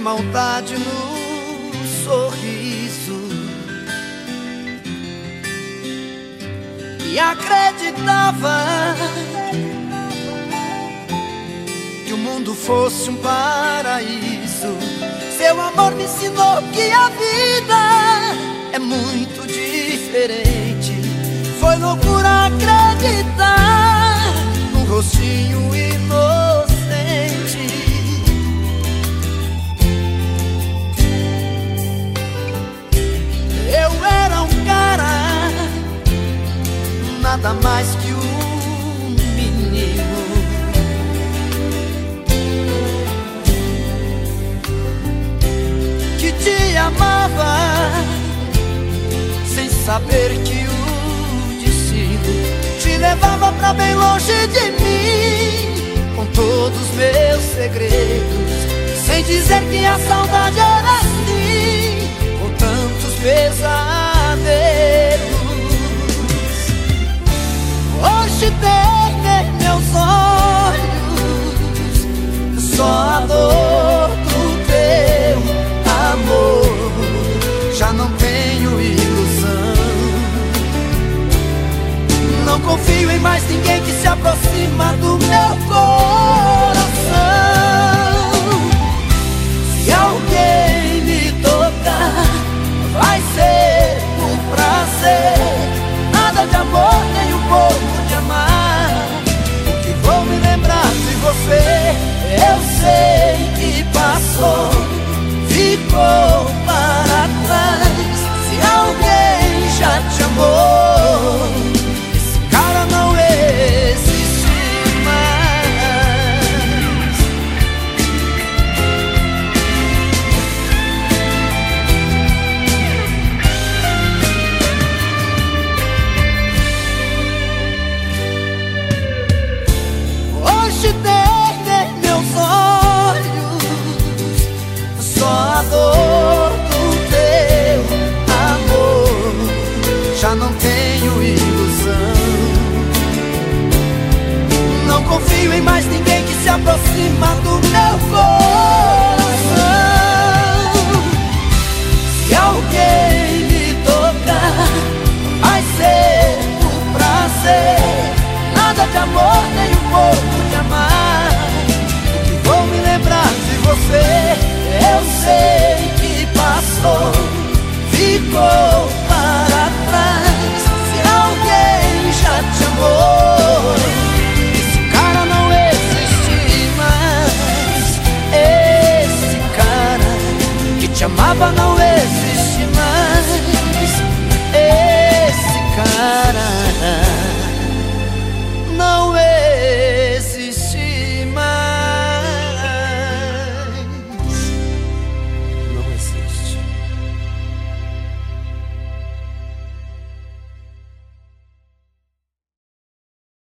maldade no sorriso e acreditava que o mundo fosse um paraíso. Seu amor me ensinou que a vida é muito diferente. Nada mais que um menino. Que te amava sem saber que o destino te levava pra bem longe de mim, com todos meus segredos, sem dizer que a saudade era assim, com tantos pesadelos. Tem em meus olhos só a dor do teu amor. Já não tenho ilusão. Não confio em mais ninguém que se aproxima do meu coração. Tenho ilusão. Não confio em mais ninguém que se aproxima do